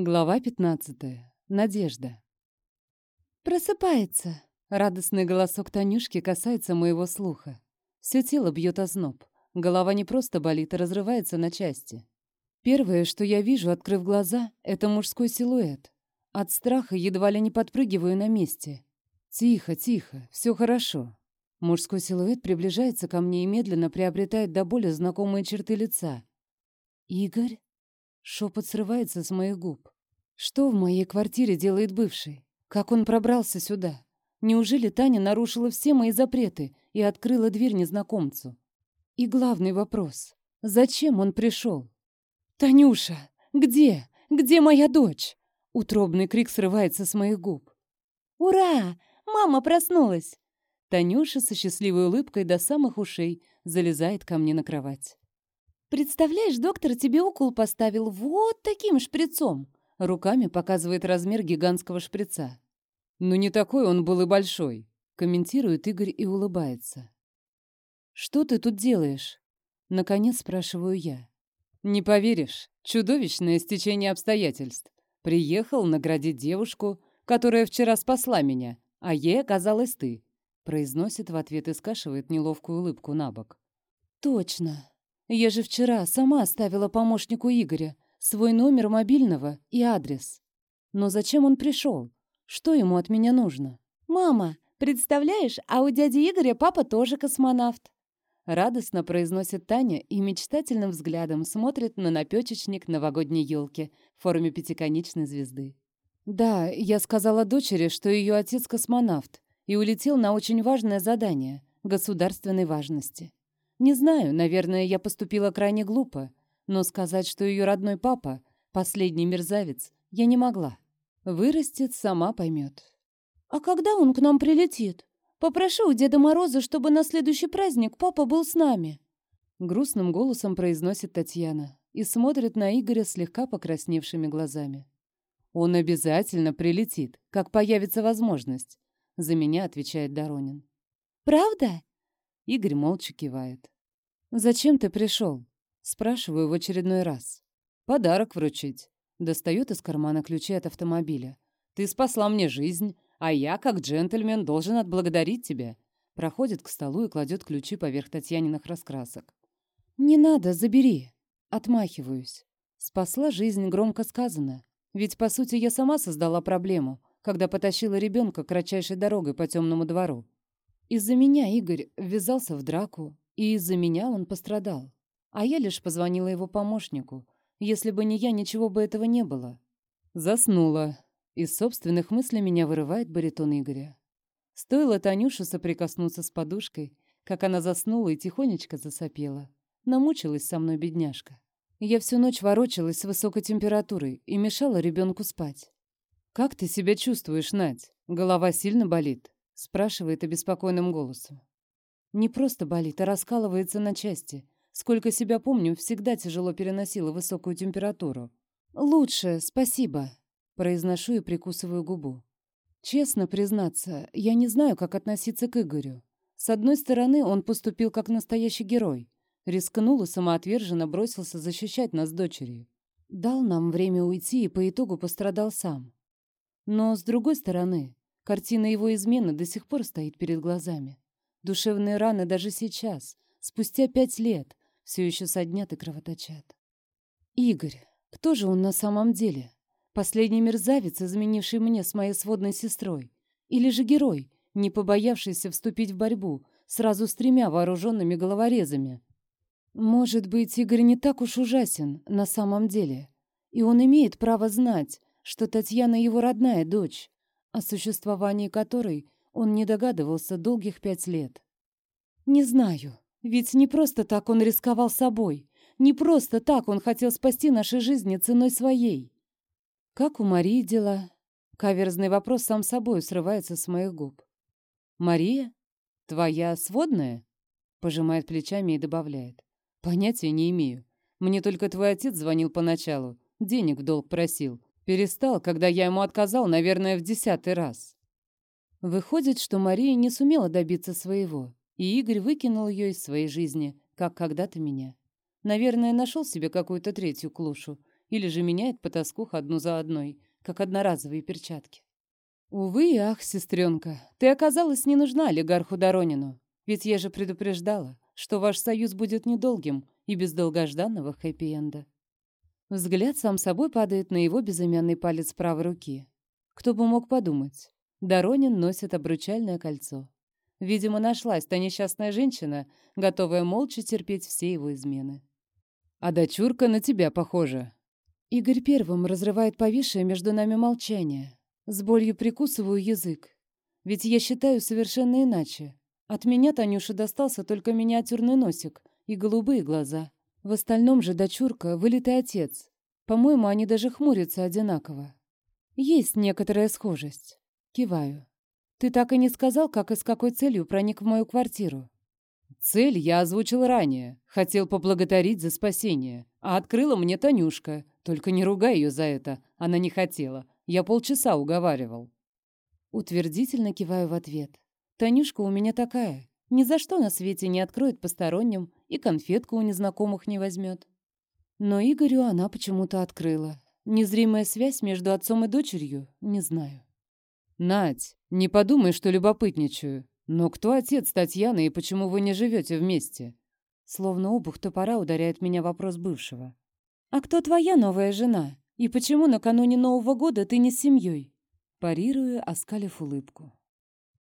Глава 15. Надежда. Просыпается. Радостный голосок Танюшки касается моего слуха. Все тело бьет озноб. Голова не просто болит, а разрывается на части. Первое, что я вижу, открыв глаза, это мужской силуэт. От страха едва ли не подпрыгиваю на месте. Тихо, тихо, все хорошо. Мужской силуэт приближается ко мне и медленно приобретает до боли знакомые черты лица. «Игорь?» Шепот срывается с моих губ. Что в моей квартире делает бывший? Как он пробрался сюда? Неужели Таня нарушила все мои запреты и открыла дверь незнакомцу? И главный вопрос. Зачем он пришел? «Танюша! Где? Где моя дочь?» Утробный крик срывается с моих губ. «Ура! Мама проснулась!» Танюша со счастливой улыбкой до самых ушей залезает ко мне на кровать. «Представляешь, доктор тебе укол поставил вот таким шприцом!» Руками показывает размер гигантского шприца. «Ну не такой он был и большой», — комментирует Игорь и улыбается. «Что ты тут делаешь?» — наконец спрашиваю я. «Не поверишь, чудовищное стечение обстоятельств. Приехал наградить девушку, которая вчера спасла меня, а ей оказалась ты», — произносит в ответ и скашивает неловкую улыбку на бок. «Точно. Я же вчера сама оставила помощнику Игоря свой номер мобильного и адрес. Но зачем он пришел? Что ему от меня нужно? «Мама, представляешь, а у дяди Игоря папа тоже космонавт!» Радостно произносит Таня и мечтательным взглядом смотрит на напечечник новогодней елки в форме пятиконечной звезды. Да, я сказала дочери, что ее отец космонавт и улетел на очень важное задание государственной важности. Не знаю, наверное, я поступила крайне глупо, но сказать, что ее родной папа — последний мерзавец, я не могла. Вырастет, сама поймет. «А когда он к нам прилетит? Попрошу у Деда Мороза, чтобы на следующий праздник папа был с нами». Грустным голосом произносит Татьяна и смотрит на Игоря слегка покрасневшими глазами. «Он обязательно прилетит, как появится возможность», — за меня отвечает Доронин. «Правда?» Игорь молча кивает. «Зачем ты пришел?» Спрашиваю в очередной раз. «Подарок вручить». Достает из кармана ключи от автомобиля. «Ты спасла мне жизнь, а я, как джентльмен, должен отблагодарить тебя». Проходит к столу и кладет ключи поверх Татьяниных раскрасок. «Не надо, забери». Отмахиваюсь. Спасла жизнь, громко сказано. Ведь, по сути, я сама создала проблему, когда потащила ребенка кратчайшей дорогой по темному двору. Из-за меня Игорь ввязался в драку, и из-за меня он пострадал. А я лишь позвонила его помощнику. Если бы не я, ничего бы этого не было. Заснула. Из собственных мыслей меня вырывает баритон Игоря. Стоило Танюше соприкоснуться с подушкой, как она заснула и тихонечко засопела. Намучилась со мной бедняжка. Я всю ночь ворочалась с высокой температурой и мешала ребенку спать. «Как ты себя чувствуешь, Надь? Голова сильно болит?» Спрашивает обеспокоенным голосом. Не просто болит, а раскалывается на части. Сколько себя помню, всегда тяжело переносила высокую температуру. «Лучше, спасибо», — произношу и прикусываю губу. Честно признаться, я не знаю, как относиться к Игорю. С одной стороны, он поступил как настоящий герой. Рискнул и самоотверженно бросился защищать нас с дочерью. Дал нам время уйти и по итогу пострадал сам. Но, с другой стороны, Картина его измены до сих пор стоит перед глазами. Душевные раны даже сейчас, спустя пять лет, все еще соднят и кровоточат. Игорь, кто же он на самом деле? Последний мерзавец, изменивший мне с моей сводной сестрой? Или же герой, не побоявшийся вступить в борьбу, сразу с тремя вооруженными головорезами? Может быть, Игорь не так уж ужасен на самом деле, и он имеет право знать, что Татьяна его родная дочь, о существовании которой он не догадывался долгих пять лет. Не знаю, ведь не просто так он рисковал собой, не просто так он хотел спасти наши жизни ценой своей. Как у Марии дела? Каверзный вопрос сам собой срывается с моих губ. «Мария? Твоя сводная?» Пожимает плечами и добавляет. «Понятия не имею. Мне только твой отец звонил поначалу. Денег в долг просил. Перестал, когда я ему отказал, наверное, в десятый раз. Выходит, что Мария не сумела добиться своего, и Игорь выкинул ее из своей жизни, как когда-то меня. Наверное, нашел себе какую-то третью клушу или же меняет потаскух одну за одной, как одноразовые перчатки. Увы и ах, сестренка, ты оказалась не нужна олигарху Доронину, ведь я же предупреждала, что ваш союз будет недолгим и без долгожданного хэппи-энда. Взгляд сам собой падает на его безымянный палец правой руки. Кто бы мог подумать, Доронин носит обручальное кольцо. Видимо, нашлась та несчастная женщина, готовая молча терпеть все его измены. «А дочурка на тебя похожа». Игорь первым разрывает повисшее между нами молчание. С болью прикусываю язык. Ведь я считаю совершенно иначе. От меня Танюше достался только миниатюрный носик и голубые глаза. В остальном же дочурка — вылитый отец. По-моему, они даже хмурятся одинаково. Есть некоторая схожесть. Киваю. Ты так и не сказал, как и с какой целью проник в мою квартиру. Цель я озвучил ранее. Хотел поблагодарить за спасение. А открыла мне Танюшка. Только не ругай ее за это. Она не хотела. Я полчаса уговаривал. Утвердительно киваю в ответ. Танюшка у меня такая. Ни за что на свете не откроет посторонним и конфетку у незнакомых не возьмет. Но Игорю она почему-то открыла. Незримая связь между отцом и дочерью? Не знаю. «Надь, не подумай, что любопытничаю. Но кто отец Татьяны и почему вы не живете вместе?» Словно обух топора ударяет меня вопрос бывшего. «А кто твоя новая жена? И почему накануне Нового года ты не с семьей?» Парирую, оскалив улыбку.